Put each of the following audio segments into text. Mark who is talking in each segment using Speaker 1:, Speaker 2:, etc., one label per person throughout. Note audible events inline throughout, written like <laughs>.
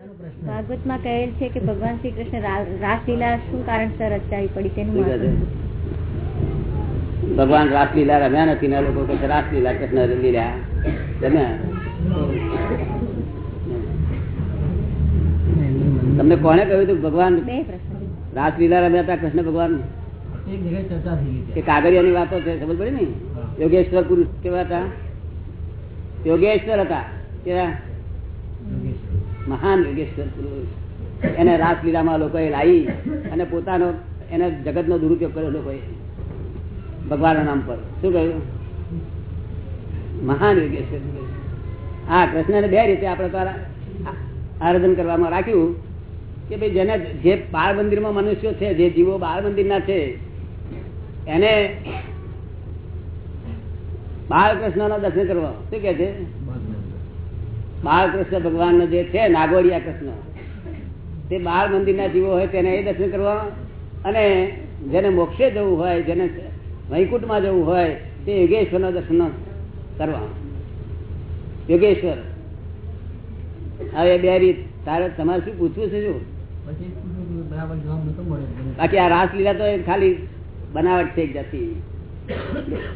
Speaker 1: ભાગવતમાં કહેલ છે કે ભગવાન શ્રી કૃષ્ણ રાસલીલા શું કારણસર રચાવી પડી તેનું.
Speaker 2: ભગવાન રાસલીલા રમ્યા નથી ના લોકો કહે રાસલીલા કૃષ્ણ લીલા. રમ્યા તમને કોને કહ્યું હતું ભગવાન રાસલીલા રમ્યા હતા કૃષ્ણ ભગવાન?
Speaker 3: કે જગ્યાએ ની
Speaker 2: કે કાગળિયાની વાતો છે ખબર પડી ને? યોગેશ્વર પુરુષ કેવા હતા? યોગેશ્વર હતા કેવા? મહાન યોગેશ્વર પુરુષ એને રાસલીલામાં લોકોએ લાવી અને પોતાનો એને જગતનો દુરુપયોગ કર્યો લોકોએ. ભગવાનના નામ પર. શું કહ્યું? મહાન યોગેશ્વર પુરુષ હા, કૃષ્ણને બે રીતે આપણે દ્વારા આરાધન કરવામાં રાખ્યું કે ભાઈ જેને જે બાળ મંદિરમાં મનુષ્યો છે, જે જીવો બાળ મંદિરના છે, એને બાળકૃષ્ણના દર્શન કરવા. શું કે છે? બાળકૃષ્ણ ભગવાન જે છે નાગોડિયા કૃષ્ણ. તે બાળ મંદિરના જીવો હોય તેને એ દર્શન કરવા અને જેને મોક્ષે જવું હોય જેને વૈકુંઠમાં જવું હોય તે યોગેશ્વરના દર્શન કરવા. યોગેશ્વર. હવે બે રીત. તારે તમારે શું પૂછવું છે શું? બાકી આ રાસલીલા તો ખાલી બનાવટ છે જાતિ.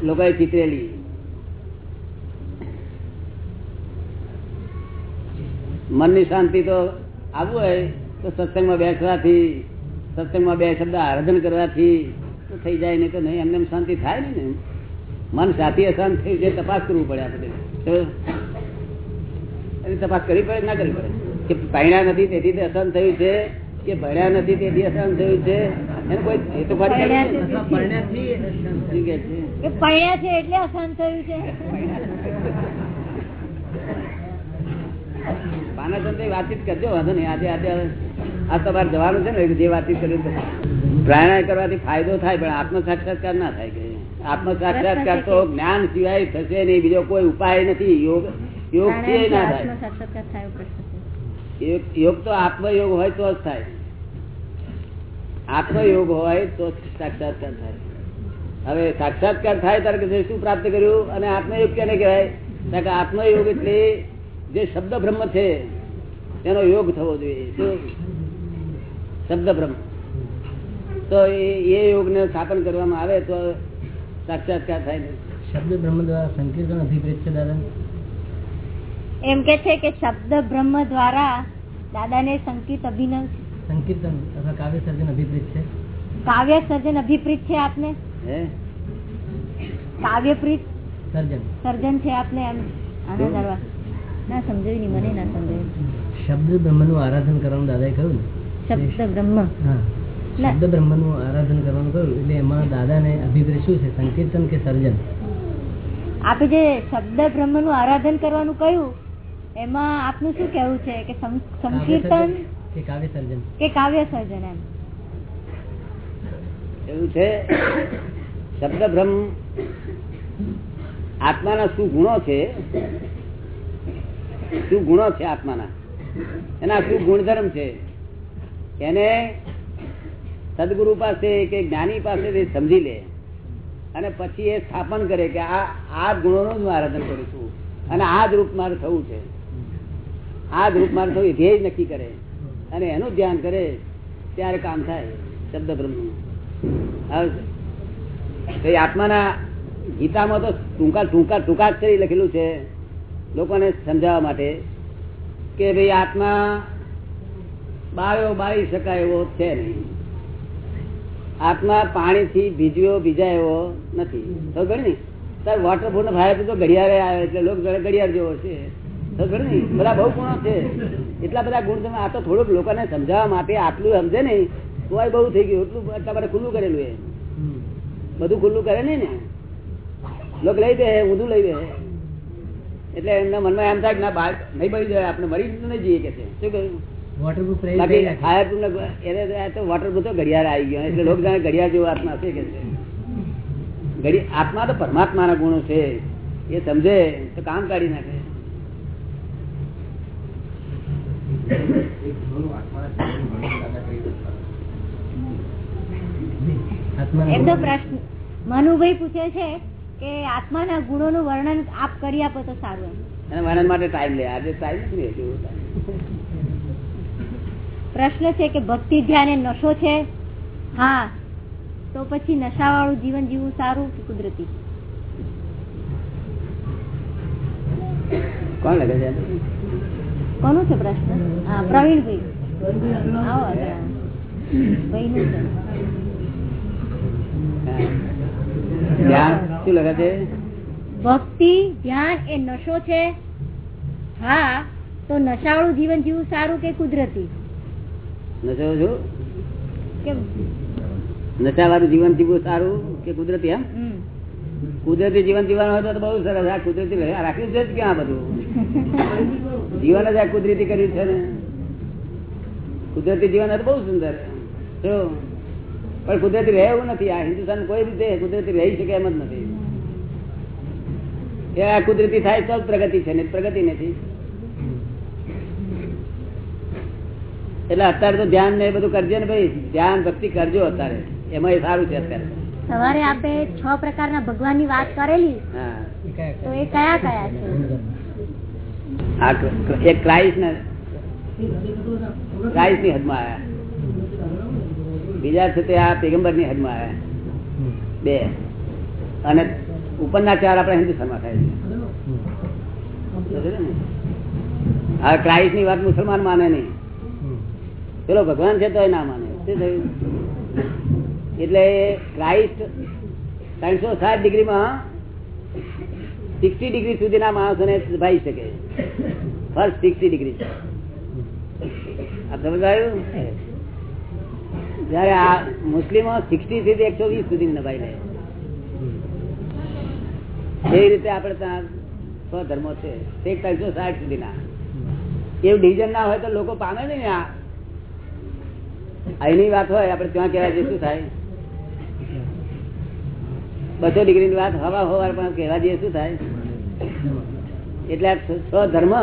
Speaker 2: લોકોએ ચિતરેલી. મનની શાંતિ તો આવું હોય તો સત્સંગમાં બેસવાથી સત્સંગમાં બે શબ્દ આરાધન કરવાથી તો થઈ જાય નહીં તો નહીં. એમને શાંતિ થાય નહીં ને મન સાથી અશાંત થયું છે તપાસ કરવું પડે આપણે. એની તપાસ કરવી પડે ના કરવી પડે? કે ભણ્યા નથી તેથી તે અશાંત થયું છે કે ભણ્યા નથી તેથી અશાંત થયું છે. એને કોઈ એ તો
Speaker 1: ભણ્યા
Speaker 2: છે
Speaker 1: એટલે અશાંત થયું છે. <laughs>
Speaker 2: પાનાચંદ વાતચીત કરજો વાંધો નહીં. આજે આજે આ તમારે જવાનું છે ને જે વાતચીત કરી પ્રાણાયામ કરવાથી ફાયદો થાય પણ આત્મ સાક્ષાત્કાર ના થાય કે આત્મ સાક્ષાત્કાર તો જ્ઞાન સિવાય થશે નહીં બીજો કોઈ ઉપાય નથી. યોગ યોગથી ના થાય. યોગ તો આત્મયોગ હોય તો જ થાય. આત્મયોગ હોય તો સાક્ષાત્કાર થાય. હવે સાક્ષાત્કાર થાય ત્યારે કે શું પ્રાપ્ત કર્યું? અને આત્મયોગ કેને કહેવાય? કારણ કે આત્મયોગ એટલે જે શબ્દ બ્રહ્મ છે એનો યોગ થવો જોઈએ. શબ્દ ભ્રમ તો એ યોગ ને સ્થાપન કરવામાં આવે તો સાક્ષાત્કાર થાય ને.
Speaker 3: શબ્દ બ્રહ્મ દ્વારા સંકીર્તન અભિપ્રેત છે દાદા?
Speaker 1: એમ કે છે કે શબ્દ બ્રહ્મ દ્વારા દાદાને સંકિત અભિનવ
Speaker 3: સંકીર્તન અથવા કાવ્ય સર્જન અભિપ્રેત છે?
Speaker 1: કાવ્ય સર્જન અભિપ્રીત છે આપને?
Speaker 2: હે?
Speaker 1: કાવ્યપ્રીત
Speaker 3: સર્જન.
Speaker 1: સર્જન છે આપને એમ? આનંદ કરવા ના સમજાયું નહીં મને ના સમજાયું.
Speaker 3: શબ્દ બ્રહ્મનું આરાધન કરવાનું દાદાએ કહ્યું ને?
Speaker 1: શબ્દ બ્રહ્મ.
Speaker 3: હા.
Speaker 1: ના.
Speaker 3: શબ્દ બ્રહ્મનું આરાધન કરવાનું કહ્યું એટલે એમાં દાદાને અભિપ્રેત શું છે? સંકીર્તન કે સર્જન?
Speaker 1: આપે જે શબ્દ બ્રહ્મનું આરાધન કરવાનું કહ્યું એમાં આપનું શું કેવું છે? કે સંકીર્તન
Speaker 3: કે કાવ્ય સર્જન?
Speaker 1: કે કાવ્ય સર્જન એમ.
Speaker 2: એવું છે? શબ્દ બ્રહ્મ આત્માના શું ગુણો છે? શું ગુણો છે આત્માના? એના શું ગુણધર્મ છે. એને સદગુરુ પાસે કે જ્ઞાની પાસે સમજી લે અને પછી એ સ્થાપન કરે કે આ આ ગુણોનું જ હું આરાધન કરું છું. અને આ જ રૂપ મારે થવું છે. આ જ રૂપ મારે થવું ધ્યેય નક્કી કરે. અને એનું ધ્યાન કરે ત્યારે કામ થાય શબ્દ બ્રહ્મ આત્માના ગીતામાં તો ટૂંકા ટૂંકા ટૂંકાક્ષરી લખેલું છે લોકોને સમજાવવા માટે. કે ભાઈ આત્મા બાળ્યો બાળી શકાય એવો છે નહીં. આત્મા પાણીથી ભીજ્યો ભીજા એવો નથી. તો ગણ ને તાર વોટરફોલ ફાયર તો ઘડિયાળે આવે એટલે લોકો ઘડિયાળ જેવો છે. તો ગણ ને બધા બહુ ગુણો છે. એટલા બધા ગુણ તમે આ તો થોડુંક લોકોને સમજાવવા માટે આટલું સમજે ને તો બહુ થઈ ગયું. એટલું એટલા બધા ખુલ્લું કરેલું એ બધું ખુલ્લું કરે નહીં ને? લોકો લઈ દે ઊંધું લઈ દે. એટલે એમના મનમાં એમ થાય કે ના બાર નહીં બળી જાય આપણે મરી જતું નહીં જઈએ કે છે. શું કહ્યું?
Speaker 3: વોટરપ્રૂફ
Speaker 2: તો વોટર પ્રૂફ તો ઘડિયાળ આવી ગયો એટલે લોકો જાણે ઘડિયાળ જેવો આત્મા છે કે છે. આત્મા તો પરમાત્માના ગુણો છે. એ સમજે તો કામ કાઢી નાખે.
Speaker 1: એમ તો પ્રશ્ન મનુભાઈ પૂછે છે કે આત્માના ગુણોનું વર્ણન આપ કરી આપો તો સારું એમ.
Speaker 2: વર્ણન માટે ટાઈમ લે. આજે ટાઈમ નથી
Speaker 1: પ્રશ્ન છે કે ભક્તિ ધ્યાન નશો છે? હા. તો પછી નશાવાળું જીવન જીવવું સારું કે કુદરતી?
Speaker 2: કોણ લખે છે?
Speaker 1: કોનું છે પ્રશ્ન? હા પ્રવીણભાઈ. આવો ભાઈ નું છે
Speaker 2: હા. ધ્યાન શું લખે છે?
Speaker 1: ભક્તિ ધ્યાન એ નશો છે? હા તો નશાળું જીવન જીવવું સારું કે કુદરતી?
Speaker 2: નશો શું?
Speaker 1: કે
Speaker 2: નશાવાળું જીવન જીવવું સારું કે કુદરતી એમ? કુદરતી જીવન જીવવાનું હોય તો બહુ સરસ. આ કુદરતી રાખ્યું છે જ ક્યાં બધું? જીવન જ આ કુદરતી કર્યું છે ને? કુદરતી જીવન બહુ સુંદર? પણ કુદરતી રહેવું નથી. આ હિન્દુસ્તાન કોઈ રીતે કુદરતી રહી શકે એમ જ નથી. એ કુદરતી થાય તો પ્રગતિ છે ને પ્રગતિ નથી. એટલે અત્યારે તો ધ્યાન ને બધું કરજે ને ભાઈ ધ્યાન ભક્તિ કરજો અત્યારે. એમાં એ સારું છે અત્યારે.
Speaker 1: સવારે આપે છ પ્રકારના ભગવાનની વાત કરેલી
Speaker 2: હા.
Speaker 3: એ કયા
Speaker 1: તો એ કયા કયા છે?
Speaker 2: એક ક્રાઇસ્ટ ને ક્રાઇસ્ટની હદમાં આવ્યા. બીજા છે તે આ પેગમ્બરની હદમાં આવ્યા. બે. અને ઉપરના ચાર આપણે હિન્દુસ્તાનમાં થાય છે. સમજ્યો આ ક્રાઇસ્ટની વાત મુસલમાન માને નહીં. પેલો ભગવાન છે તો ના માને. શું થયું? એટલે ક્રાઇસ્ટ ત્રણસો સાત ડિગ્રીમાં સિક્સટી ડિગ્રી સુધીના માણસોને ભાઈ શકે. First sixty degree. આ સમજ જયારે આ મુસ્લિમો સિક્સટી થી એકસો વીસ સુધી નભાઈ લે. એવી રીતે આપણે ત્યાં સ્વ ધર્મો છે, તે ત્રણસો સાઠ સુધીના. એવું ડિવિઝન ના હોય તો લોકો પામે ને આ. વાત હોય, આપણે ત્યાં કહેવા જઈએ શું થાય? બસો ડિગ્રી ની વાત હવા હોવા પણ કહેવા જઈએ શું થાય? એટલે સ્વધર્મ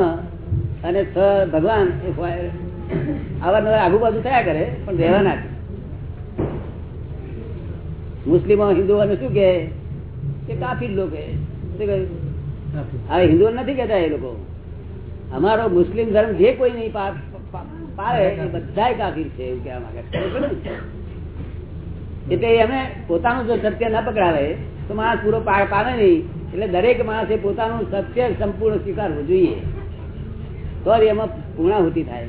Speaker 2: અને સ્વ ભગવાન એ અવારનવાર આગુ થયા કરે, પણ રહેવાના જ. મુસ્લિમો, હિન્દુઓને શું કહે? કે કાફી લોકો શું કહ્યું હવે હિન્દુ નથી કહેતા એ લોકો. અમારો મુસ્લિમ ધર્મ જે કોઈ નહીં પા- પા- એ બધા કાફી છે એવું કહેવા માંગે? એટલે અમે પોતાનું જો સત્ય ન પકડાવે તો માણસ પૂરો પા- પામે નહીં. એટલે દરેક માણસે પોતાનું સત્ય સંપૂર્ણ સ્વીકારવું જોઈએ. તો એમાં પૂર્ણાહુતિ થાય.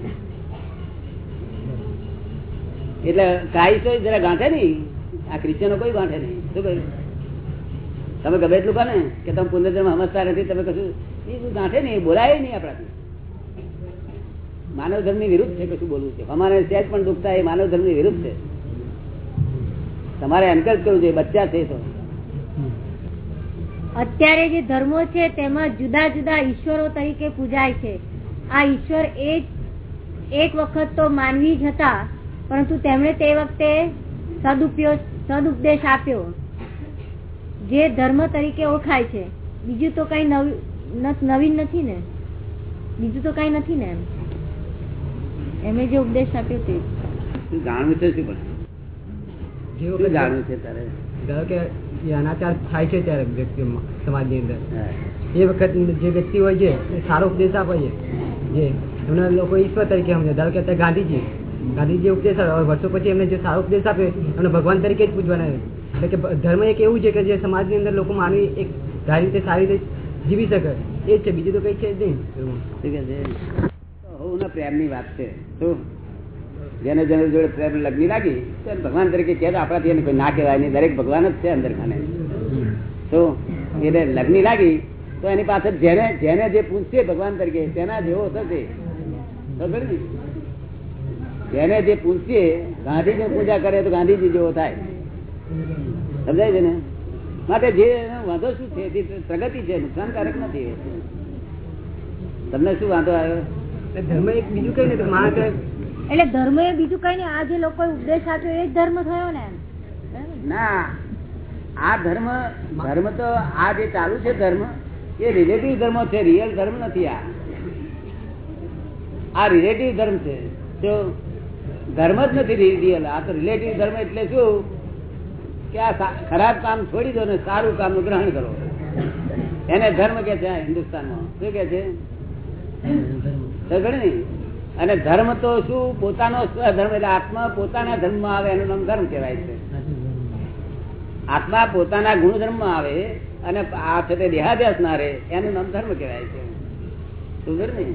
Speaker 2: એટલે ક્રાઇસ્ટો જરા ગાંઠે નહીં. આ ક્રિશ્ચનો કોઈ ગાંઠે નહીં. શું કહ્યું? તમે ગમે એટલું કહો ને કે તમે પુનર્જન્મ સમજતા નથી, તમે કશું ગાંઠે નહીં બોલાય નહીં આપણાથી. માનવ ધર્મ વિરુદ્ધ છે કશું બોલવું છે. અમારે સહેજ પણ દુઃખ એ માનવ ધર્મ વિરુદ્ધ છે. તમારે એન્કરેજ કરવું જોઈએ, બચ્ચા છે તો.
Speaker 1: અત્યારે જે ધર્મો છે તેમાં જુદા જુદા ઈશ્વરો તરીકે પૂજાય છે. આ ઈશ્વર એક એક વખત તો માનવી જ હતા, પરંતુ તેમણે તે વખતે સદુપયોગ સદુપદેશ આપ્યો. જે ધર્મ તરીકે ઓળખાય છે. બીજું તો કઈ નવી નવીન નથી ને. બીજું તો કઈ નથી ને એમ. એમણે જે ઉપદેશ આપ્યો તે.
Speaker 2: જાણવું છે શું પણ? જાણવું છે તારે?
Speaker 3: ધારો કે અનાચાર થાય છે ત્યારે વ્યક્તિઓમાં સમાજની અંદર. એ વખત જે વ્યક્તિ હોય છે એ સારો ઉપદેશ આપે છે. જે એમના લોકો ઈશ્વર તરીકે સમજે. ધારો કે અત્યારે ગાંધીજી. ગાંધીજી ઉપદેશ વર્ષો પછી એમને જે સારો ઉપદેશ આપ્યો એમને ભગવાન તરીકે જ પૂજવાના. એટલે કે ધર્મ એક એવું છે કે જે સમાજની અંદર લોકો માનવી એક સારી રીતે સારી રીતે જીવી શકે, એ છે. બીજું તો કઈ છે જ નહીં.
Speaker 2: પ્રેમની વાત છે. શું? જેને જેને જોડે પ્રેમ લગ્ન લાગી ભગવાન તરીકે કહે આપણાથી એને કોઈ ના કહેવાય નહીં. દરેક ભગવાન જ છે અંદર ખાને. તો એને લગ્ન લાગી, તો એની પાછળ જેને જેને જે પૂછશે ભગવાન તરીકે, તેના જેવો થશે. ખબર? જેને જે પૂછશે ગાંધીજી પૂજા કરે તો ગાંધીજી જેવો થાય. સમજાય છે ને? માટે જે વાંધો શું છે જે પ્રગતિ છે નુકસાનકારક નથી. તમને શું વાંધો આવ્યો?
Speaker 3: ધર્મ એક બીજું કઈ નથી માણસ
Speaker 1: એટલે ધર્મ એ બીજું કઈ નહીં આ જે લોકો ઉપદેશ આપ્યો એ જ ધર્મ થયો ને
Speaker 2: ના આ ધર્મ ધર્મ તો આ જે ચાલુ છે ધર્મ એ રિલેટિવ ધર્મ છે રિયલ ધર્મ નથી આ. આ રિલેટિવ ધર્મ છે. જો ધર્મ જ નથી રિયલ આ તો રિલેટિવ ધર્મ એટલે શું? કે આ ખરાબ કામ છોડી દો ને સારું કામ ગ્રહણ કરો. એને ધર્મ કે છે હિન્દુસ્તાનમાં? શું કે છે? ને અને ધર્મ તો શું? પોતાનો ધર્મ? એટલે આત્મા પોતાના ધર્મમાં આવે, એનું નામ ધર્મ કહેવાય છે. આત્મા પોતાના ગુણધર્મમાં આવે અને આ છે તે દેહાદ્યાસ ના રહે, એનું નામ ધર્મ કહેવાય છે. સમજ્યો ને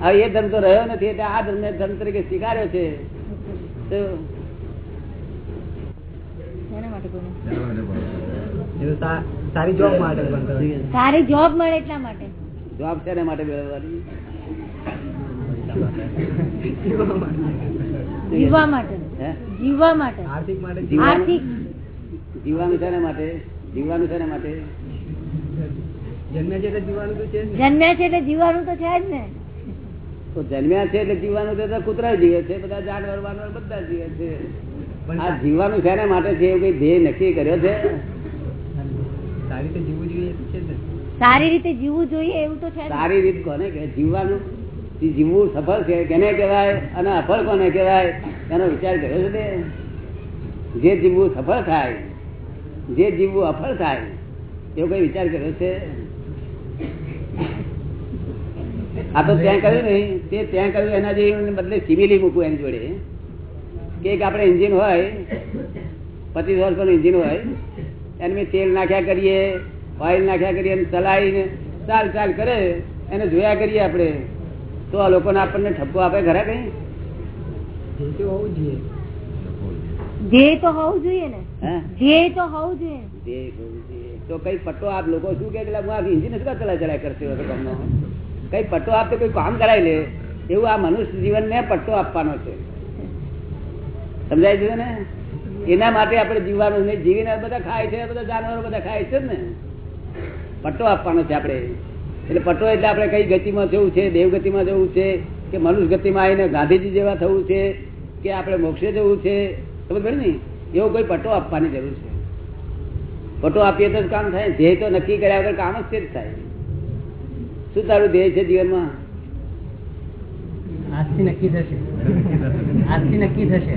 Speaker 2: હવે એ ધર્મ તો રહ્યો નથી, એટલે આ ધર્મ ધર્મ તરીકે સ્વીકાર્યો છે તો
Speaker 1: એના માટે બોલો.
Speaker 3: એ તો સા- સારી જોબ માટે
Speaker 1: સારી જોબ મળે એટલા માટે.
Speaker 2: જોબ છે માટે
Speaker 1: જીવવા માટે. જીવવા માટે.
Speaker 3: આર્થિક માટે
Speaker 2: જીવવાનું-
Speaker 1: આર્થિક.
Speaker 2: જીવવાનું? છે ને માટે? જીવવાનું છે માટે?
Speaker 3: જન્મ્યા છે એટલે જીવવાનું તો છે જ ને.
Speaker 1: જન્મ્યા છે એટલે જીવવાનું તો છે જ ને.
Speaker 2: તો જન્મ્યા છે એટલે જીવવાનું છે તો કૂતરા જીવે છે બધા જાનવર વાનવર બધા જીવે છે. આ જીવવાનું શેના માટે છે? એવું કઈ ધ્યેય નક્કી કર્યો છે?
Speaker 3: સારી રીતે જીવવું જોઈએ એ તો છે જ ને.
Speaker 1: સારી રીતે જીવવું જોઈએ એવું તો છે
Speaker 2: સારી રીત કોને કે જીવવાનું? જીવવું સફળ છે કેને કહેવાય? અને અફળ કોને કહેવાય? એનો વિચાર કર્યો છે તે? જે જીવવું સફળ થાય જે જીવવું અફળ થાય એવો કઈ વિચાર કર્યો છે? આ તો ત્યાં કર્યું નહીં. તે ત્યાં કર્યું એના જે બદલે સિમિલી મૂકવું એની જોડે. કે એક આપણે એન્જિન હોય પચીસ વર્ષનું એન્જિન હોય એને મેં તેલ નાખ્યા કરીએ ઓઇલ નાખ્યા કરીએ અને ચલાવીને ચાલ ચાલ કરે એને જોયા કરીએ આપણે. તો આ લોકોને આપણને ઠપકો આપે ખરા કઈ?
Speaker 3: હોવું જોઈએ.
Speaker 1: ધ્યેય તો હોવું જોઈએ ને? ધ્યેય તો હોવું જોઈએ.
Speaker 2: જે હોવું જોઈએ. તો કઈ પટ્ટો આપ લોકો શું કે કે હું આ એન્જિન શું ચલા ચલા કરશે હતો તમને કઈ પટ્ટો આપતો કોઈ કામ કરાવી લે. એવું આ મનુષ્ય જીવનને પટ્ટો આપવાનો છે. સમજાય છે ને? એના માટે આપણે જીવવાનું નહીં જીવીને બધા ખાય છે બધા જાનવરો બધા ખાય છે ને? પટ્ટો આપવાનો છે આપણે. એટલે પટ્ટો એટલે આપણે કઈ ગતિમાં જવું છે, દેવગતિમાં જવું છે, કે મનુષ્ય ગતિમાં આવીને ગાંધીજી જેવા થવું છે, કે આપણે મોક્ષે જવું છે, ખબર પડે ને? એવો કોઈ પટ્ટો આપવાની જરૂર છે. પટ્ટો આપીએ તો કામ થાય. ધ્યેય તો નક્કી કર્યા વગર કામ જ તે જ થાય. શું તારું ધ્યેય છે જીવનમાં?
Speaker 3: આજથી નક્કી થશે. આજથી નક્કી થશે.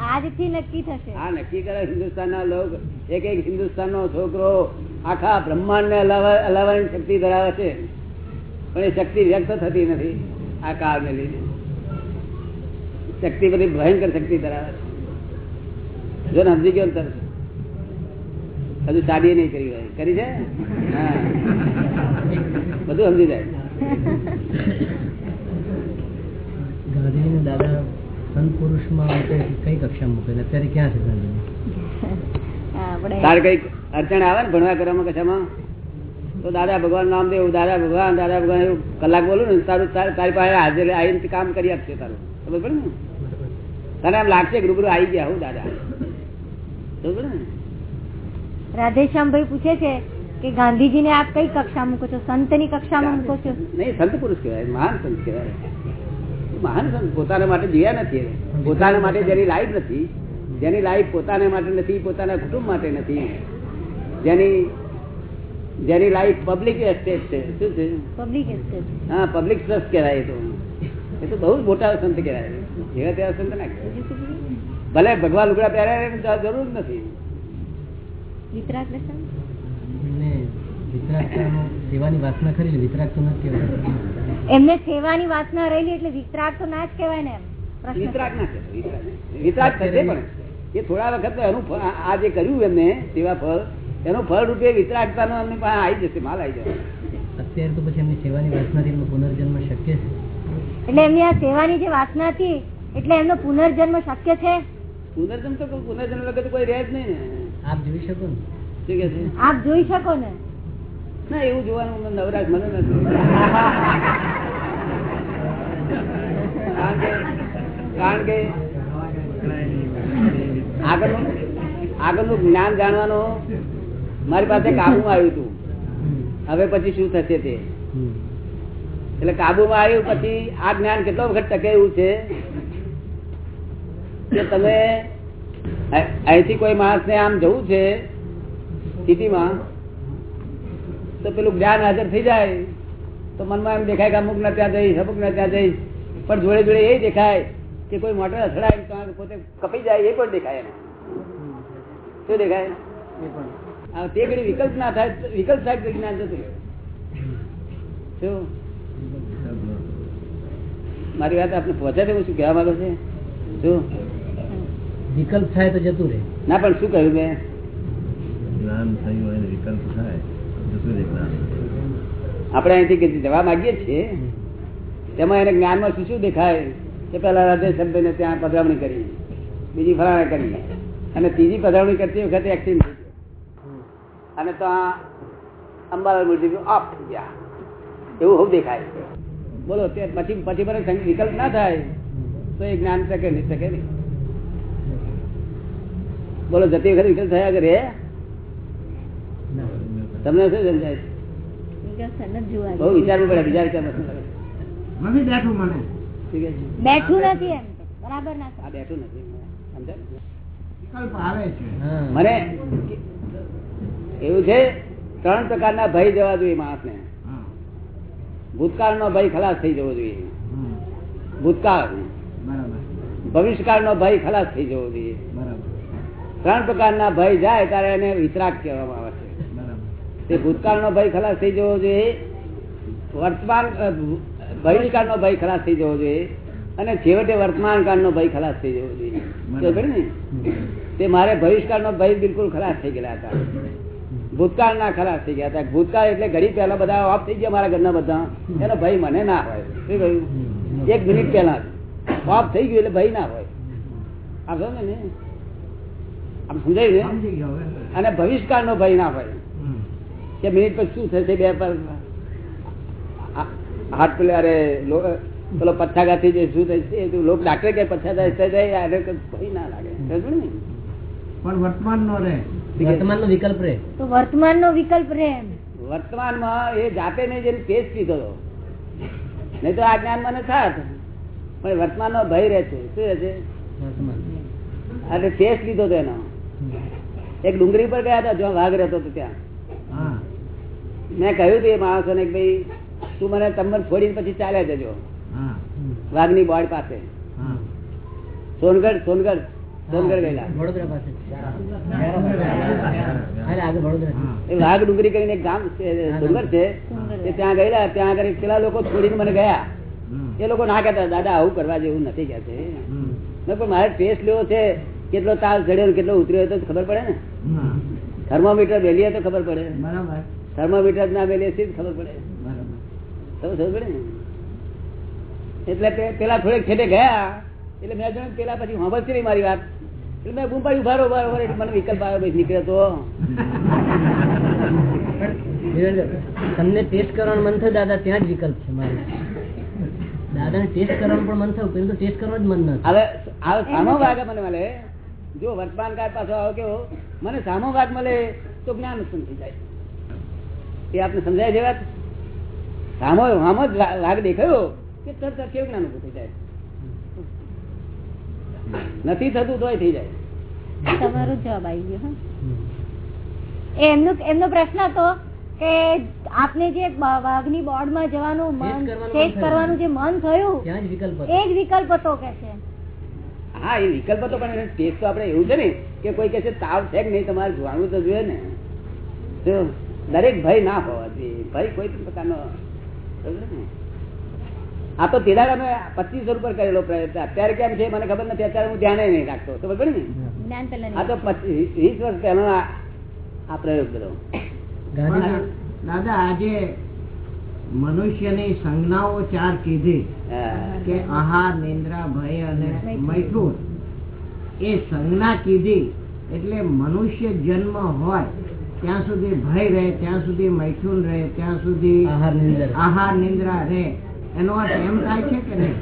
Speaker 1: આજથી નક્કી થશે.
Speaker 2: આ નક્કી કરે હિન્દુસ્તાનના લોક. એક એક હિન્દુસ્તાનનો છોકરો આખા બ્રહ્માંડ ને હલાવવાની શક્તિ ધરાવે છે. પણ એ શક્તિ વ્યક્ત થતી નથી આ કાળને લીધે. શક્તિ બધી ભયંકર શક્તિ ધરાવે છે. જો ને સમજી ગયો તરફ. હજુ શાદી નહીં કરી હોય. કરી છે? હા. <laughs> બધું સમજી જાય.
Speaker 3: ગાંધીજીને દાદા સંત પુરુષમાં કઈ કક્ષા મૂકે અત્યારે ક્યાં છે ગાંધીજી
Speaker 2: તાર કઈ અડચણ આવે ને ભણવા કરવામાં કશામાં તો દાદા ભગવાન નામ દેવું દાદા ભગવાન દાદા ભગવાન એવું કલાક બોલું ને તારું તારી પાસે હાજર આવીને કામ કરી આપશે તારું. ખબર પડે ને? તને એમ લાગશે કે રૂબરૂ આવી ગયા હું દાદા. ખબર ને?
Speaker 1: રાધેશ્યામભાઈ પૂછે છે કે ગાંધીજીને આપ કઈ કક્ષા મૂકો છો? સંતની કક્ષામાં મૂકો છો?
Speaker 2: નહીં સંત પુરુષ કહેવાય મહાન સંત કહેવાય. મહાન સંત પોતાના માટે જીવ્યા નથી. પોતાના માટે જેની લાઈફ નથી જેની લાઈફ પોતાના માટે નથી પોતાના કુટુંબ માટે નથી. જેની જેની લાઈફ પબ્લિક એસ્ટેટ છે. શું છે?
Speaker 1: પબ્લિક એસ્ટેટ
Speaker 2: હા પબ્લિક ટ્રસ્ટ કહેવાય તો. એ તો બહુ મોટા સંત કહેવાય. જેવા તેવા સંત ના ભલે ભગવાન લુગડા પહેર્યા તો જરૂર નથી.
Speaker 1: વિતરાગ
Speaker 3: સેવાની વાસના ખરી વિતરાગ તો નથી કહેવાય.
Speaker 1: એમને સેવાની વાસના રહેલી એટલે વિતરાગ તો ના જ કહેવાય ને એમ.
Speaker 2: વિતરાગ ના વિતરાગ થશે પણ. એ થોડા વખત એનું આ- જે કર્યું એમને સેવા ફળ એનું ફળ રૂપે વિતરાગતાનો એમની પાસે આવી જશે માલ આવી જશે.
Speaker 3: અત્યારે તો પછી એમની સેવાની વાસનાથી એમનો પુનર્જન્મ શક્ય છે?
Speaker 1: એટલે એમની આ સેવાની જે વાસના હતી એટલે એમનો પુનર્જન્મ શક્ય છે?
Speaker 2: પુનર્જન્મ તો પુનર્જન્મ વગર કોઈ રહે જ નહીં ને.
Speaker 3: આપ જોઈ શકો ને.
Speaker 2: શું કે
Speaker 1: આપ જોઈ શકો ને.
Speaker 2: ના, એવું જોવાનું નવરાશ મને નથી. કારણ કે આગળનું આગળનું જ્ઞાન જાણવાનું મારી પાસે કાબુમાં આવ્યું હતું હવે પછી શું થશે તે. એટલે કાબુમાં આવ્યું, પછી આ જ્ઞાન કેટલો વખત ટકે એવું છે? કે તમે અહીંથી કોઈ માણસને આમ જવું છે, સિટીમાં તો પેલું જ્ઞાન હાજર થઈ જાય. તો મનમાં એમ દેખાય કે અમુક ના ત્યાં જઈશ અમુક ના ત્યાં જઈશ. પણ જોડે જોડે એ દેખાય કે કોઈ મોટર અથડાય તો પોતે કપી જાય એ પણ દેખાય એને. શું દેખાય? તે ઘડી વિકલ્પ ના થાય વિકલ્પ થાય તો જ્ઞાન જતું શું? મારી વાત આપણે પહોંચે તેવું શું કહેવા માંગો છે? શું?
Speaker 3: વિકલ્પ થાય તો જતું રહે.
Speaker 2: ના પણ શું કહ્યું મેં?
Speaker 4: જ્ઞાન થયું વિકલ્પ થાય.
Speaker 2: આપણે અહીંથી જવા માંગીએ છીએ. તેમાં એને જ્ઞાનમાં શું શું દેખાય? કે પેલા રાધે શબ્દને ત્યાં પધરાવણી કરી. બીજી ફલાણે કરી. અને ત્રીજી પધરાવણી કરતી વખતે એક્સિડન્ટ થઈ ગયો. અને તો અંબાલાલ મૂર્તિ ઓફ થઈ ગયા. એવું હું દેખાય. બોલો, તે પછી પછી મને વિકલ્પ ના થાય, તો એ જ્ઞાન શકે નહીં શકે નહીં. બોલો, જતી વખતે વિકલ્પ થયા કરે? તમને શું સમજાય બહુ વિચારવું પડે બીજા વિચાર નથી
Speaker 3: નથી બેઠું મને.
Speaker 1: બેઠું નથી બરાબર ના
Speaker 2: આ બેઠું નથી. સમજાય?
Speaker 3: વિકલ્પ આવે છે.
Speaker 2: મને એવું છે ત્રણ પ્રકારના ભય જવા જોઈએ માણસને. ભૂતકાળનો ભય ખલાસ થઈ જવો જોઈએ. ભૂતકાળ.
Speaker 3: ભવિષ્યકાળ
Speaker 2: નો ભય ખલાસ થઈ જવો જોઈએ.
Speaker 3: બરાબર.
Speaker 2: ત્રણ પ્રકારના ભય જાય ત્યારે એને વિતરાગ કહેવામાં આવે તે ભૂતકાળનો ભય ખલાસ થઈ જવો જોઈએ. વર્તમાન ભવિષ્યકાળનો ભય ખલાસ થઈ જવો જોઈએ. અને છેવટે વર્તમાન કાળનો ભય ખલાસ થઈ જવો જોઈએ. ને? તે મારે ભવિષ્યકાળનો ભય બિલકુલ ખલાસ થઈ ગયા હતા. ભૂતકાળના ખલાસ થઈ ગયા હતા. ભૂતકાળ એટલે ઘડી પહેલા બધા ઓફ થઈ ગયા મારા ઘરના બધા. એનો ભય મને ના હોય. શું કહ્યું? એક મિનિટ પહેલા ઓફ થઈ ગયું એટલે ભય ના હોય. આપ સમજો ને? આમ સમજાયું ને? અને ભવિષ્યકાળનો ભય ના હોય. કે મિનિટ પછી શું થશે બે પર? હાથ પેલે અરે પેલો પથ્થાઘાતથી જે શું થશે એ લોક ડાક્ટર કે પથ્થાઘાત થાય આને કંઈ ના લાગે. સમજ ને?
Speaker 3: પણ વર્તમાન નો રે
Speaker 4: વર્તમાન નો વિકલ્પ રે.
Speaker 1: તો વર્તમાન નો વિકલ્પ રે
Speaker 2: વર્તમાનમાં એ જાતે મેં જેને ટેસ્ટ લીધો હતો. નહીં તો આ જ્ઞાન મને થાત. પણ વર્તમાન નો ભય રહે છે. શું રહે છે? એટલે ટેસ્ટ લીધો હતો એનો. એક ડુંગળી પર ગયા હતા જ્યાં વાઘ રહેતો હતો ત્યાં. મેં કહ્યું હતું એ માણસોને કે ભાઈ તું મને તમને છોડીને પછી ચાલ્યા જજો. વાઘની બોર્ડ પાસે. સોનગઢ સોનગઢ ગયેલા. વાઘ ડુંગરી કરીને એક ગામ છે, ત્યાં ગયેલા ત્યાં આગળ પેલા લોકો છોડીને મને ગયા. એ લોકો ના કહેતા દાદા આવું કરવા જેવું નથી કે છે મેં પણ મારે ટેસ્ટ લેવો છે કેટલો તાલ ચડ્યો કેટલો ઉતર્યો તો ખબર પડે ને. થર્મોમીટર મેલીએ તો ખબર પડે.
Speaker 3: બરાબર.
Speaker 2: થર્મોમીટર ના મેલે સીધ ખબર પડે? ખબર પડે ને? એટલે પેલા થોડેક છેટે ગયા એટલે મેં જોયું પેલા પછી સાંભળશે નહીં મારી વાત. એટલે મેં બૂમ પાડી ઊભા રહો, ઊભા ઊભા એટલે મને વિકલ્પ આવ્યો ભાઈ નીકળ્યો તો.
Speaker 4: તમને ટેસ્ટ કરવાનું મન થયું? દાદા ત્યાં જ વિકલ્પ છે મારે. દાદાને ટેસ્ટ કરવાનું પણ મન થયું પરંતુ ટેસ્ટ કરવાનું જ મન ન
Speaker 2: હવે સામો વાગે મને મળે. જો વર્તમાન કાળ પાછો આવો કેવો મને સામો વાગ મળે તો જ્ઞાન ઉત્પન્ન થઈ જાય. એ આપને સમજાય છે વાત? સામો સામો જ વા- દેખાયો કે તરત કેવું જ્ઞાન ઉભું થઈ જાય? નથી થતું તોય થઈ જાય.
Speaker 1: તમારો જવાબ આવી ગયો એમનો એમનો પ્રશ્ન હતો કે આપને જે વાઘની બોર્ડમાં જવાનું મન
Speaker 4: ચેક કરવાનું
Speaker 1: જે મન થયું એ જ વિકલ્પ હતો કે છે.
Speaker 2: હા એ વિકલ્પ તો પણ ટેસ્ટ તો આપણે એવું છે ને કે કોઈ કે છે તાવ છે કે નહીં તમારે જોવાનું તો જોઈએ ને. તો દરેક ભય ના હોવા જોઈએ. ભય કોઈ પણ પ્રકારનો આ તો તિરાડ અમે પચીસો રૂપિયા કરેલો પ્રયત્ન. અત્યારે કેમ છે મને ખબર નથી. અત્યારે હું ધ્યાને નહીં રાખતો. ખબર પડી ને આ તો વીસ વર્ષ પહેલો આ- આ પ્રયોગ કર્યો.
Speaker 3: દાદા આજે મનુષ્યની સંજ્ઞાઓ ચાર કીધી કે આહાર નિંદ્રા ભય અને મૈથુન. એ સંજ્ઞા કીધી એટલે મનુષ્ય જન્મ હોય ત્યાં સુધી ભય રહે ત્યાં સુધી મૈથુન રહે ત્યાં સુધી
Speaker 4: આહાર નિંદ્રા
Speaker 3: રહે. એનો અર્થ એમ થાય છે કે નહીં?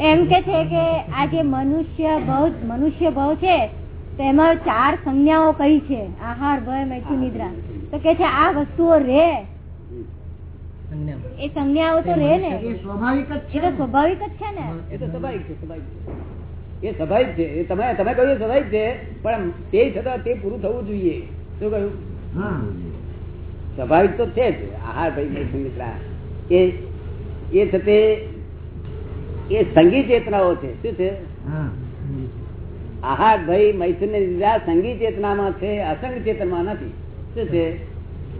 Speaker 1: એમ કે છે કે આ જે મનુષ્ય ભાવ મનુષ્ય ભાવ છે તેમાં ચાર સંજ્ઞાઓ કઈ છે? આહાર ભય મૈથુન નિદ્રા. તો કે છે આ વસ્તુઓ રે? એ સંજ્ઞાઓ તો રે ને?
Speaker 3: એ સ્વાભાવિક જ
Speaker 1: એ
Speaker 3: છે
Speaker 1: તો સ્વાભાવિક જ છે ને?
Speaker 2: એ તો સ્વાભાવિક છે સ્વાભાવિક છે. એ સ્વાભાવિક છે. એ તમે તમે કહ્યું સ્વાભાવિક છે પણ તે છતાં તે પૂરું થવું જોઈએ. શું કહ્યું? સ્વાભાવિક તો છે જ. આહાર ભાઈ મૈથુન મિત્રા એ એ છે એ સંગીત ચેતનાઓ છે. શું છે? આહાર ભાઈ મૈથુનની સંગીત ચેતનામાં છે અસંગ ચેતનમાં નથી. શું છે?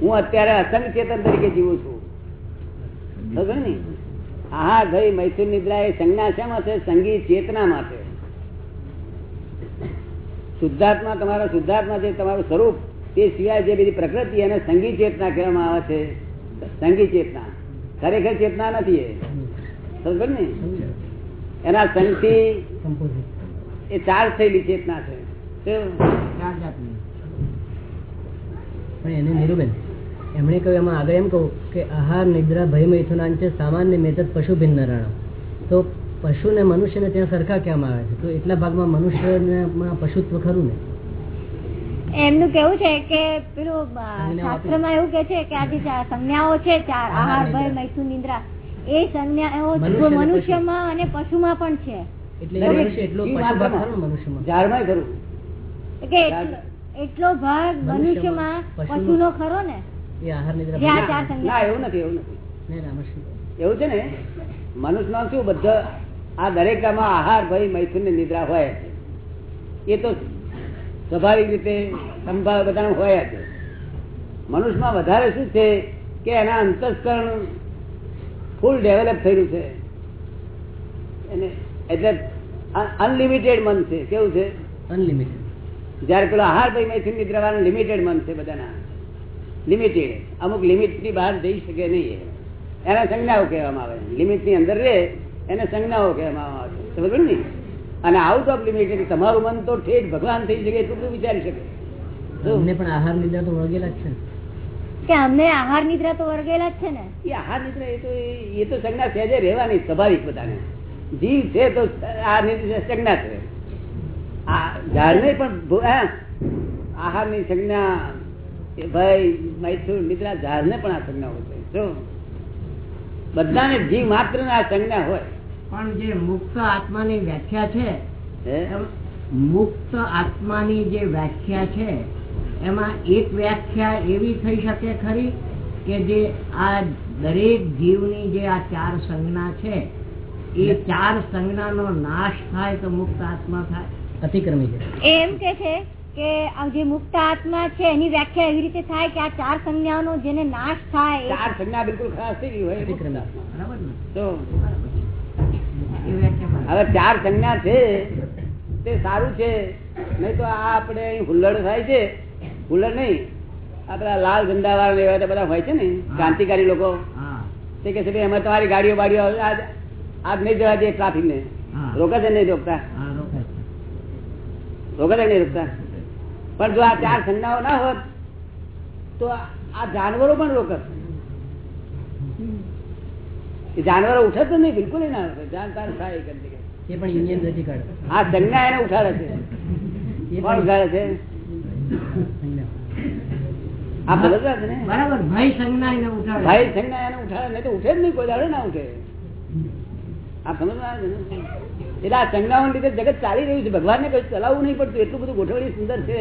Speaker 2: હું અત્યારે અસંગ ચેતન તરીકે જીવું છું. ને આહાર ભાઈ મૈથુન નિદ્રા એ સંજ્ઞા શામાં છે સંગીત ચેતના માટે શુદ્ધાત્મા તમારા શુદ્ધાત્મા જે તમારું સ્વરૂપ તે સિવાય જે બધી પ્રકૃતિ એને સંગી ચેતના કહેવામાં આવે છે. સંગી ચેતના. ખરેખર ચેતના નથી એ. સમજ ને? એના સંગથી એ ચાર્જ થયેલી ચેતના છે.
Speaker 4: પણ એને નીરુબેન, એમણે કહ્યું, એમાં આગળ એમ કહું કે આહાર, નિદ્રા, ભય મૈથુનાંચ સામાન્ય મેતદ પશુ ભિન્ન રણ તો પશુ ને મનુષ્યને ત્યાં સરખા કહેવામાં આવે છે. તો એટલા ભાગમાં મનુષ્યને પશુત્વ ખરું ને?
Speaker 1: એમનું કેવું છે કે પેલું
Speaker 4: શાસ્ત્રમાં
Speaker 1: શાસ્ત્રમાં એવું કે છે કે આ જે ચાર સંજ્ઞાઓ છે ચાર
Speaker 4: આહાર,
Speaker 1: ભય. મૈથુન નિદ્રા એ સંજ્ઞાઓ
Speaker 4: મનુષ્ય અને
Speaker 1: પશુ માં પણ છે.
Speaker 4: એટલો ભાગ
Speaker 2: મનુષ્યમાં
Speaker 4: પશુ નો
Speaker 2: ખરો.
Speaker 1: ને?
Speaker 2: એવું નથી એવું નથી. એવું છે ને? મનુષ્યમાં શું બધા આ દરેકમાં આહાર ભય મૈથુન ને નિદ્રા હોય એ તો સ્વાભાવિક રીતે સંભાવ બધાનું હોય જ. મનુષ્યમાં વધારે શું છે કે એના અંતસ્કરણ ફૂલ ડેવલપ થયેલું છે. એને એટલે અનલિમિટેડ મન છે. કેવું છે?
Speaker 4: અનલિમિટેડ
Speaker 2: જયારે પેલો આહાર ભાઈ મૈથુન નિદ્રા લિમિટેડ મન છે બધાના. લિમિટેડ અમુક લિમિટની બહાર જઈ શકે નહીં એને સંજ્ઞાઓ કહેવામાં આવે લિમિટની અંદર રહે એને સંજ્ઞાઓ કહેવામાં આવે છે. સમજ ને? અને આઉટ ઓફ લિમિટ એટલે તમારું મન તો ઠેઠ ભગવાન થઈ શકે એટલું બધું વિચારી શકે.
Speaker 4: અમને પણ આહાર નિદ્રા તો વળગેલા જ છે. ને
Speaker 1: કે અમને આહાર નિદ્રા તો વળગેલા જ છે ને?
Speaker 2: એ આહાર નિદ્રા એ તો એ તો સંજ્ઞા સહેજે રહેવાની સ્વાભાવિક બધાને. જીવ છે તો આ નિદ્રા સંજ્ઞા છે. આ ઝાડને પણ હા, આહારની સંજ્ઞા એ ભાઈ મૈસુર નિદ્રા ઝાડને પણ આ સંજ્ઞા હોય છે. શું બધાને જીવ માત્ર આ સંજ્ઞા હોય
Speaker 3: પણ જે મુક્ત આત્માની વ્યાખ્યા છે મુક્ત આત્માની જે વ્યાખ્યા છે એમાં એક વ્યાખ્યા એવી થઈ શકે ખરી કે જે આ દરેક જીવની જે આ ચાર સંજ્ઞા છે એ ચાર સંજ્ઞાનો નાશ થાય તો મુક્ત આત્મા થાય.
Speaker 4: અતિક્રમી છે.
Speaker 1: એ એમ કે છે કે આ જે મુક્ત આત્મા છે એની વ્યાખ્યા એવી રીતે થાય કે આ ચાર સંજ્ઞાઓનો જેને નાશ થાય
Speaker 2: ચાર સંજ્ઞા બિલકુલ ખરાબ થઈ ગઈ હોય.
Speaker 4: અતિક્રમી.
Speaker 3: બરાબર ને?
Speaker 2: હવે ચાર સંજ્ઞા છે તે સારું છે. નહીં તો આ આપણે અહીં હુલ્લડ થાય છે. હુલ્લડ નહીં. આપડા લાલ ધંધા વાળા એવા બધા હોય છે ને ક્રાંતિકારી લોકો. તે કે છે ભાઈ એમાં તમારી ગાડીઓ બાડીઓ આજ આજ નહીં જવા દે ટ્રાફિક ને. રોકે છે નહીં રોકતા? રોકે છે. નહીં રોકતા? પણ જો આ ચાર સંજ્ઞાઓ ના હોત તો આ જાનવરો પણ રોકત. જાનવરો ઉઠે તો નહીં બિલકુલ ના ઉઠે. થાય એ કરી દે.
Speaker 4: એ પણ યુનિયન નથી કાઢ
Speaker 2: આ સંજ્ઞા એને ઉઠાડે છે. કોણ ઉઠાડે છે. આ બરોબર છે ને?
Speaker 3: બરાબર ભય સંજ્ઞા એને ઉઠાડે.
Speaker 2: ભાઈ સંજ્ઞા એને ઉઠાડે નહીં તો ઉઠે જ નહીં કોઈ દાડો ના ઉઠે. આ સમજ આવે છે એટલે આ સંજ્ઞાઓને લીધે જગત ચાલી રહ્યું છે. ભગવાનને કઈ ચલાવવું નહીં પડતું. એટલું બધું ગોઠવણી સુંદર છે.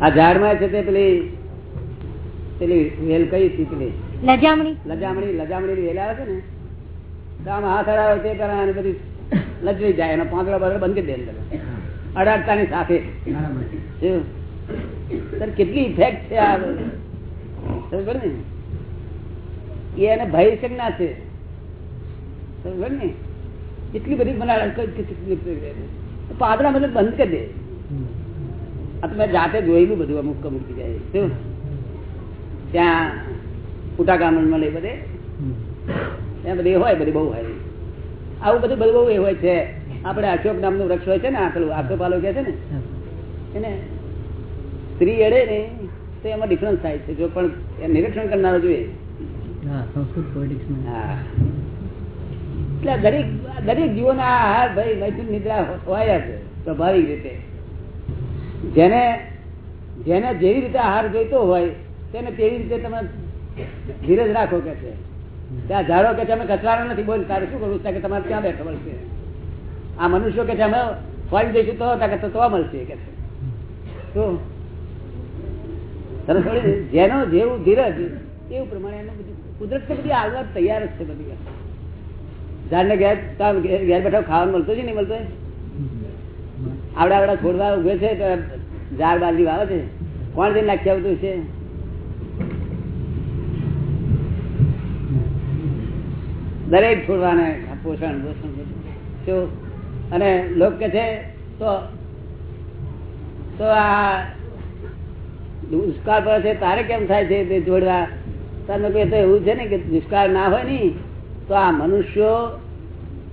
Speaker 2: આ ઝાડમાં છે તે પેલી પેલી વેલ કઈ હતી પેલી?
Speaker 1: લજામણી?
Speaker 2: લજામણી લજામણી વેલ આવે છે ને. આમ હાથ હરાવે તે કરે બધી લજવી જાય એનો પાંદડા બાંદડા બંધ કરી દે અંદર અડાડતાની સાથે. કેટલી ઇફેક્ટ છે આ ને એને ભય સંજ્ઞા છે. ને એટલી બધી બનાવે પાંદડા મતલબ બંધ કરી દે. આ તો મેં જાતે જોયેલું બધું અમુક અમુક જગ્યાએ. શું? ત્યાં ઉટા ગામમાં લઈ બધે ત્યાં બધી હોય બધી બહુ હોય. આવું બધું બધું બહુ એ હોય છે. આપણે અશોક નામનું વૃક્ષ હોય છે ને આ આખો પાલો કે છે ને. એને સ્ત્રી અડે ને તો એમાં ડિફરન્સ થાય છે. જો પણ નિરીક્ષણ કરનારો જોઈએ. એટલે દરેક દરેક જીવોના આહાર ભાઈ મૈથુન નિદ્રા હોય જ સ્વાભાવિક રીતે. જેને જેને જેવી રીતે આહાર જોઈતો હોય તેને તેવી રીતે તમે ધીરજ રાખો કે છે. ત્યાં ઝાડો કે તમે કચરાનો નથી બોલ, તારે શું કરવું કે તમારે ક્યાં બેઠો મળશે. આ મનુષ્યો કે છે અમે ફરી દઈશું તો કે મળશે કે શું? જેનો જેવું ધીરજ, એવું પ્રમાણે એનું બધું કુદરત તો બધી આગળ તૈયાર જ છે બધી. ઝાડને ઘેર ઘેર બેઠા ખાવાનું મળતો છે નહીં મળતો? આવડા આવડા છોડવા ઉભે છે તો ઝાડ બાજરી વાવે છે. કોણ જઈને નાખી આવતું છે દરેક છોડવાને પોષણ પોષણ બધું. અને લોક કે છે તો તો આ દુષ્કાળ પડે છે તારે કેમ થાય છે તે જોડવા? તમે કહે તો એવું છે ને કે દુષ્કાળ ના હોય ને તો આ મનુષ્યો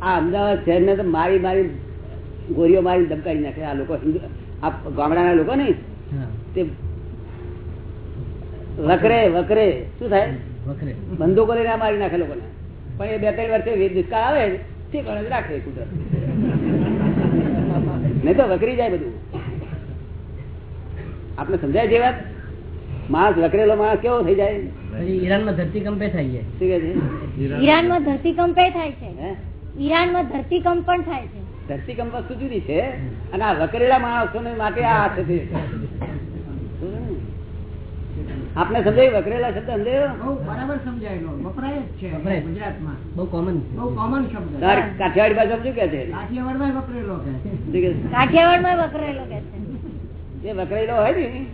Speaker 2: આ અમદાવાદ શહેરને તો મારી મારી ગોળીઓ મારી ધમકાવી નાખે. આ લોકો આ ગામડાના લોકો ને તે વકરે વકરે શું થાય? બંદૂકો લઈને મારી નાખે લોકોને. પણ એ બે ત્રણ વર્ષે દુષ્કાળ આવે તે ગણત રાખે કુદરત. નહીં તો વકરી જાય બધું. આપણે સમજાય છે વાત? માણસ વકરેલો માણસ કેવો થઈ જાય?
Speaker 4: ઈરાનમાં ધરતીકંપે થાય છે.
Speaker 2: છે?
Speaker 1: ઈરાનમાં ધરતીકંપે થાય છે.
Speaker 2: હે?
Speaker 1: ઈરાનમાં ધરતીકંપ પણ થાય છે.
Speaker 2: ધરતીકંપ વસ્તુ જુદી છે અને આ વકરેલા માણસો માટે આ છે. આપને સમજાય વકરેલા શબ્દ સમજાયો
Speaker 5: બહુ બરાબર સમજાયેલો. વપરાય જ છે. ગુજરાતમાં.
Speaker 4: બહુ કોમન
Speaker 5: બહુ કોમન શબ્દ
Speaker 2: કાઠિયાવાડી ભાષા શું કે છે?
Speaker 5: કાઠિયાવાડમાં વપરેલો.
Speaker 2: કે છે?
Speaker 1: કાઠિયાવાડમાં વકરેલો કે છે.
Speaker 2: જે વકરેલો હોય ને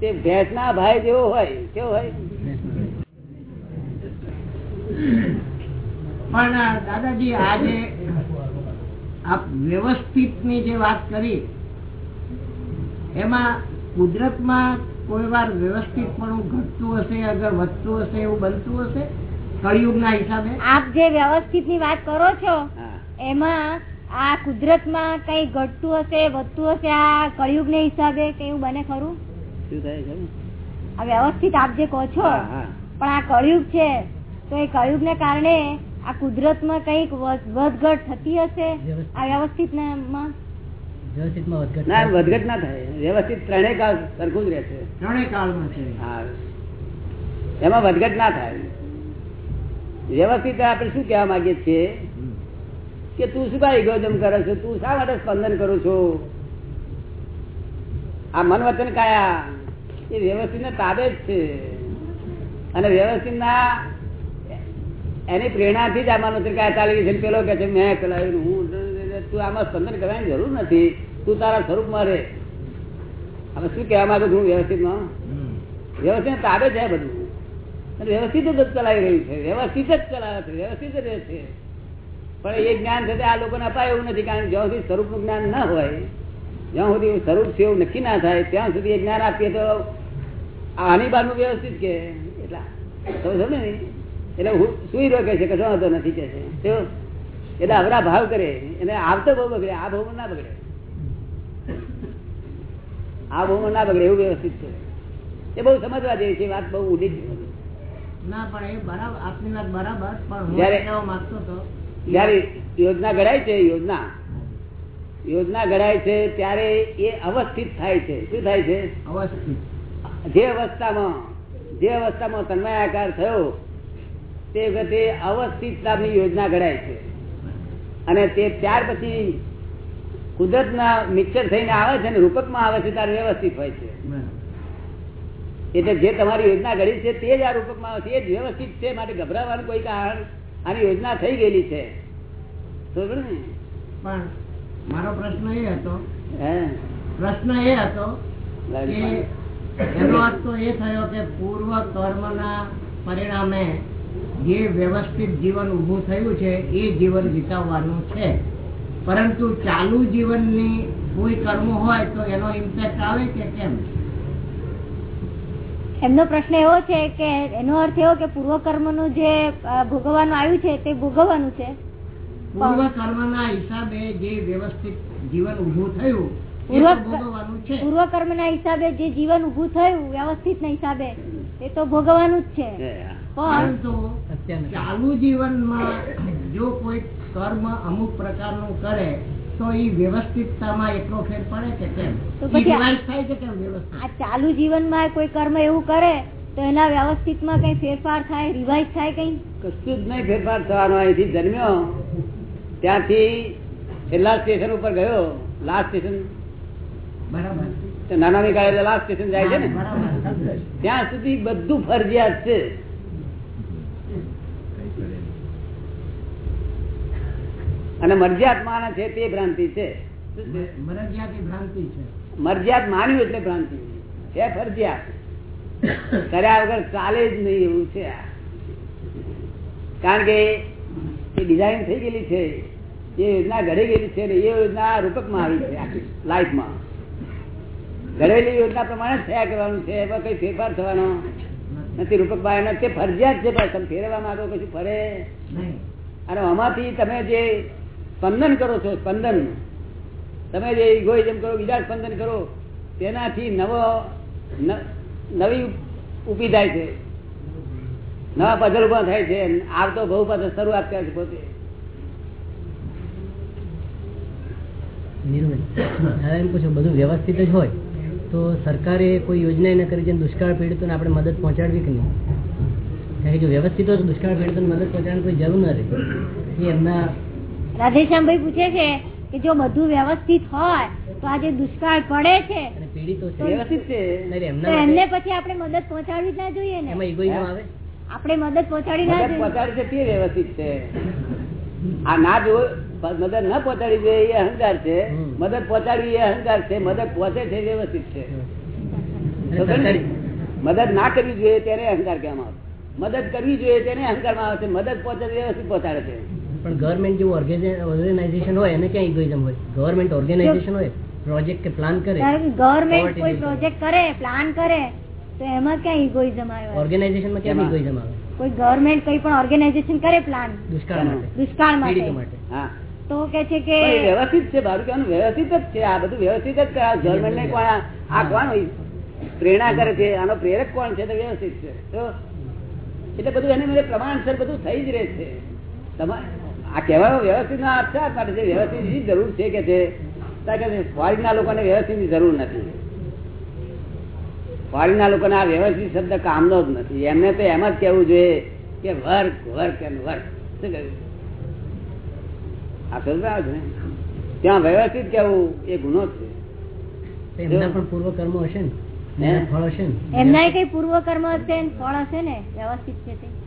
Speaker 2: તે ભેંસના ભાઈ જેવો હોય કેવો હોય?
Speaker 5: પણ દાદાજી આજે આપ વ્યવસ્થિતની જે વાત કરી એમાં કુદરતમાં કોઈ વાર વ્યવસ્થિત પણ ઘટતું હશે અગર વધતું હશે એવું બનતું હશે કળિયુગના હિસાબે?
Speaker 1: આપ જે વ્યવસ્થિતની વાત કરો છો એમાં આ કુદરતમાં કઈ ઘટતું હશે વધતું હશે આ કળિયુગ ને હિસાબે કેવું એવું બને ખરું?
Speaker 2: શું થાય છે
Speaker 1: આ વ્યવસ્થિત આપ જે કહો છો. પણ આ કળિયુગ છે તો એ કળિયુગ ને કારણે આ કુદરતમાં કંઈક વધઘટ થતી હશે આ
Speaker 4: વ્યવસ્થિતમાં
Speaker 2: ના વધઘટ ના થાય. વ્યવસ્થિત ત્રણેય કાળ સરખું જ રહેશે.
Speaker 5: ત્રણેય કાળમાં છે.
Speaker 2: હા. એમાં વધઘટ ના થાય. વ્યવસ્થિત આપણે શું કહેવા માંગીએ છીએ? કે તું શું કાંઈ ઇગોઇઝમ કરે છે? તું શા માટે સ્પંદન કરું છું? આ મન વચન કાયા? એ વ્યવસ્થિત ને તાબે જ છે. અને વ્યવસ્થિત ના એની પ્રેરણાથી જ આ મન વચન કાયા ચાલી ગઈ છે. પેલો કે છે મેં ચલાવ્યું હું તું આમાં સ્પંદન કરવાની જરૂર નથી. તું તારા સ્વરૂપમાં રહે. અમે શું કહેવા માંગુ છું વ્યવસ્થિતમાં? વ્યવસ્થિત તાબે છે બધું. અને વ્યવસ્થિત જ ચલાવી રહ્યું છે. વ્યવસ્થિત જ ચલાવે છે. વ્યવસ્થિત જ રહે છે. પણ એ જ્ઞાન છે આ લોકોને અપાય એવું નથી. કારણ કે જ્યાં સુધી સ્વરૂપનું જ્ઞાન ના હોય જ્યાં સુધી સ્વરૂપ છે એવું નક્કી ના થાય ત્યાં સુધી એ જ્ઞાન આપીએ તો આની બારનું વ્યવસ્થિત કે? એટલા. સમજો ને? એટલે સુઈ રહ્યો કે છે કશો વાંધો નથી કે છે? એટલે અવરા ભાવ કરે. એને આવતો બહુ બગડે આ ભાવ ના બગડે. આ ભાવ ના બગડે એવું વ્યવસ્થિત છે. એ બહુ સમજવા જેવી છે વાત બહુ ઉડી
Speaker 5: ના પણ એ બરાબર આપની વાત બરાબર પણ હું માંગતો હતો.
Speaker 2: જયારે યોજના ઘડાય છે યોજના. યોજના ઘડાય છે ત્યારે એ અવસ્થિત થાય છે. શું થાય છે?
Speaker 5: અવસ્થિત.
Speaker 2: જે અવસ્થામાં જે અવસ્થામાં તન્મયાકાર થયો તે વખતે અવસ્થિત નામની યોજના ઘડાય છે. અને તે ત્યાર પછી કુદરતના મિક્સર થઈને આવે છે ને રૂપકમાં આવે છે ત્યારે વ્યવસ્થિત હોય છે. એટલે જે તમારી યોજના ઘડી છે તે જ આ રૂપકમાં આવે છે. એ જ વ્યવસ્થિત છે માટે ગભરાવાનું કોઈ કારણ આની યોજના થઈ ગયેલી છે.
Speaker 5: પણ મારો પ્રશ્ન એ હતો
Speaker 2: હે?
Speaker 5: પ્રશ્ન એ હતો એનો અર્થ તો એ થયો કે પૂર્વ કર્મના પરિણામે જે વ્યવસ્થિત જીવન ઊભું થયું છે એ જીવન વિતાવવાનું છે. પરંતુ ચાલુ જીવનની કોઈ કર્મો હોય તો એનો ઇમ્પેક્ટ આવે કે કેમ?
Speaker 1: એમનો પ્રશ્ન એવો છે કે એનો અર્થ એવો કે પૂર્વ કર્મનું જે ભોગવવાનું આવ્યું છે તે ભોગવવાનું છે.
Speaker 5: પૂર્વ કર્મના હિસાબે જે વ્યવસ્થિત જીવન ઉભું થયું એ
Speaker 1: પૂર્વ
Speaker 5: તો ભોગવવાનું છે.
Speaker 1: પૂર્વ કર્મના હિસાબે જે જીવન ઉભું થયું વ્યવસ્થિત ના હિસાબે એ તો ભોગવવાનું જ છે.
Speaker 5: પરંતુ ચાલુ જીવનમાં જો કોઈ કર્મ અમુક પ્રકારનું કરે તો એ વ્યવસ્થિતતામાં એટલો ફેર પડે કે કેમ? થાય છે કેમ વ્યવસ્થિત?
Speaker 1: આ ચાલુ જીવનમાં કોઈ કર્મ એવું કરે તો એના વ્યવસ્થિતમાં કઈ ફેરફાર થાય રિવાઇઝ થાય કઈ?
Speaker 2: કશું જ નહીં ફેરફાર થવાનો અહીંથી જન્મ્યો. ત્યાંથી છેલ્લા સ્ટેશન ઉપર ગયો લાસ્ટ સ્ટેશન
Speaker 5: બરાબર.
Speaker 2: નાના ની ગાડી લાસ્ટ સ્ટેશન જાય છે ને?
Speaker 5: બરાબર.
Speaker 2: ત્યાં સુધી બધું ફરજિયાત છે. અને મરજિયાત માના છે તે ભ્રાંતિ છે?
Speaker 5: મરજિયાતી
Speaker 2: માન્યું એટલે ભ્રાંતિ. છે ફરજિયાત. કર્યા વગર ચાલે જ નહીં એવું છે કારણ કે એ ડિઝાઇન થઈ ગયેલી છે. એ યોજના ઘડી ગયેલી છે ને એ યોજના રૂપકમાં આવી છે આખી લાઈફમાં. ઘડેલી યોજના પ્રમાણે થયા કરવાનું છે. એમાં કઈ ફેરફાર થવાનો નથી રૂપકભાઈ એના તે ફરજિયાત છે પણ તમે ફેરવા માંગો કશું ફરે. અને આમાંથી તમે જે સ્પંદન કરો છો, સ્પંદન. તમે જે ઇગોઇઝમ કરો બીજા સ્પંદન કરો, તેનાથી નવો નવી ઊભી થાય છે. નવા પધલ ઊભા થાય છે. આવતો બહુ પઝલ શરૂઆત કરે છે પોતે.
Speaker 4: બધું વ્યવસ્થિત જ હોય, તો સરકારે કોઈ યોજના ન કરી જેમ દુષ્કાળ પીડિતોને આપણે મદદ પહોંચાડવી કે નહીં? કારણ કે જો વ્યવસ્થિત હોય, તો દુષ્કાળ પીડિતોને મદદ પહોંચાડવાની કોઈ જરૂર ન રહે. એમના
Speaker 1: રાધેશ્યામભાઈ પૂછે છે કે જો બધું વ્યવસ્થિત હોય તો આજે દુષ્કાળ પડે છે
Speaker 4: છે.
Speaker 2: છે.
Speaker 4: એમના
Speaker 1: પછી આપણે મદદ પહોંચાડવી ના જોઈએ ને?
Speaker 4: એમાં
Speaker 1: આપણે મદદ પહોંચાડી ના જોઈએ.
Speaker 2: પહોંચાડી છે તે વ્યવસ્થિત છે? આ ના જો મદદ ન પહોંચાડી જોઈએ એ અહંકાર છે. મદદ પહોંચાડવી એ અહંકાર છે. મદદ પહોંચે છે વ્યવસ્થિત છે. મદદ ના કરવી જોઈએ તેને અહંકાર કહેવામાં આવે. મદદ કરવી જોઈએ તેને અહંકારમાં આવે છે. મદદ પહોંચે વ્યવસ્થિત પહોંચાડે છે.
Speaker 4: પણ ગવર્મેન્ટ જેવું ઓર્ગેનાઇઝેશન હોય એને ક્યાં ઇગોઇઝમ હોય? ગવર્મેન્ટ ઓર્ગેનાઇઝેશન હોય પ્રોજેક્ટ કે પ્લાન કરે
Speaker 1: ગવર્મેન્ટ કોઈ પ્રોજેક્ટ કરે. પ્લાન કરે તો એમાં ક્યાં ઇગોઇઝમ આવે?
Speaker 4: ઓર્ગેનાઇઝેશનમાં
Speaker 2: એમાં.
Speaker 4: ઇગોઇઝમ આવે?
Speaker 1: કોઈ ગવર્મેન્ટ કઈ પણ ઓર્ગેનાઇઝેશન કરે પ્લાન
Speaker 4: દુષ્કાળ માટે.
Speaker 1: દુષ્કાળ માટે.
Speaker 2: હા.
Speaker 1: તો કે છે કે
Speaker 2: વ્યવસ્થિત છે મારું કહેવાનું વ્યવસ્થિત જ છે આ બધું વ્યવસ્થિત જ કરાવે. ગવર્મેન્ટ ને કોણ આ- આ કોણ પ્રેરણા કરે છે આનો પ્રેરક કોણ છે તો વ્યવસ્થિત છે. તો એટલે બધું એને પ્રમાણસર બધું થઈ જ રહે છે. તમારે આ કહેવાનો વ્યવસ્થિત ના અર્થ શા માટે છે વ્યવસ્થિતની જરૂર છે કે છે. ફોરેન ના લોકોને વ્યવસ્થિતની જરૂર નથી. ફોરેન ના લોકોને આ વ્યવસ્થિત શબ્દ કામનો જ નથી. એમને તો એમ જ કેવું જોઈએ કે વર્ક વર્ક એન્ડ વર્ક. શું કહ્યું? આ શબ્દ આવે છે ને? ત્યાં વ્યવસ્થિત કેવું એ ગુનો છે.
Speaker 4: એમના પણ પૂર્વ કર્મ હશે ને? ફળ હશે ને?
Speaker 1: એમના કઈ પૂર્વ કર્મ હશે ને? ફળ હશે ને? વ્યવસ્થિત છે તે.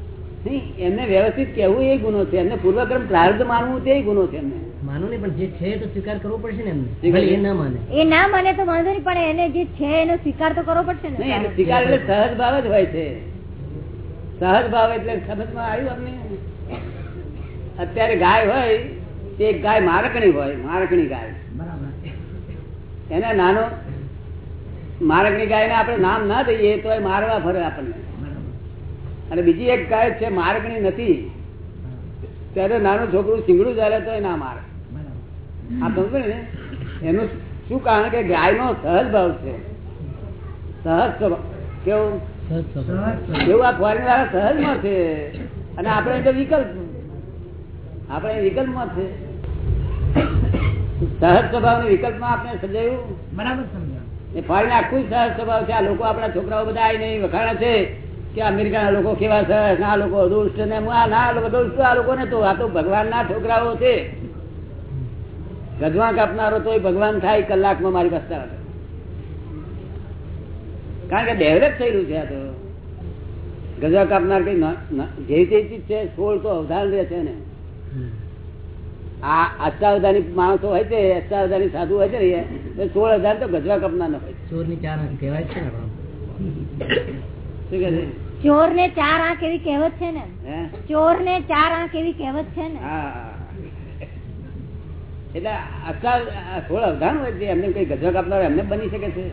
Speaker 2: એમને વ્યવસ્થિત કેવું એ ગુનો છે. એમને પૂર્વક્રમ પ્રાર્થ માનવું તે ગુનો છે એમને.
Speaker 4: માનો નહીં પણ જે છે તો સ્વીકાર કરવો પડશે ને એમને. એ ના માને.
Speaker 1: એ ના મને તો વાંધો નહીં પણ એને જે છે એનો સ્વીકાર તો કરવો પડશે ને.
Speaker 2: એટલે સ્વીકાર એટલે સહજ ભાવ જ હોય છે. સહજ ભાવ એટલે સમજમાં આવ્યું અમને. અત્યારે ગાય હોય તે એક ગાય મારકણી હોય મારકણી ગાય.
Speaker 5: બરાબર.
Speaker 2: એને નાનો મારકણી ગાયને આપણે નામ ના દઈએ તો એ મારવા ફરે આપણને. અને બીજી એક ગાય છે મારકણી નથી. ત્યારે નાનું છોકરું સિંગડું ચાલે તો ના મારે. આ સમજો ને? એનું શું કારણ કે ગાયનો સહજ ભાવ છે? સહજ કેવું. એવું આ ફોરેન વાળા સહજમાં છે? અને આપણે તો વિકલ્પ. આપણે વિકલ્પમાં છે. સહજ સ્વભાવ ને વિકલ્પમાં આપણે સમજાયું?
Speaker 5: બરાબર સમજાયું.
Speaker 2: એ ફોરેન આખું સહજ સ્વભાવ છે. આ લોકો આપણા છોકરાઓ બધા આવીને વખાણે છે. કે અમેરિકાના લોકો કેવા છે આ લોકો દુષ્ટ ને આ ના લોકો દુષ્ટ આ લોકો ને તો આ તો ભગવાનના છોકરાઓ છે. ગજવા કાપનારો તો ભગવાન થાય કલાકમાં મારી પાસે કારણ કે ડેવલપ થયેલું છે આ તો. ગજવા કાપનાર કઈ ન- ન- જેવી તેવી ચીજ છે સોળ તો અવધાન રહે છે ને. આ અષ્ટાવધાની માણસો હોય છે અષ્ટાવધાની સાધુ હોય છે ને સોળ હજાર તો ગજવા કાપનાર ન હોય છે.
Speaker 4: ચોરની ચાર કહેવાય છે ને
Speaker 2: શું કે છે?
Speaker 1: ચોર ને ચાર આંખ એવી કહેવત છે ને? ચોર ને ચાર આંખ એવી કહેવત છે ને?
Speaker 2: એટલે અષ્ટાવ થોડા અવધાન હોય છે એમને કઈ ગજવા કાપનાર એમને બની શકે છે?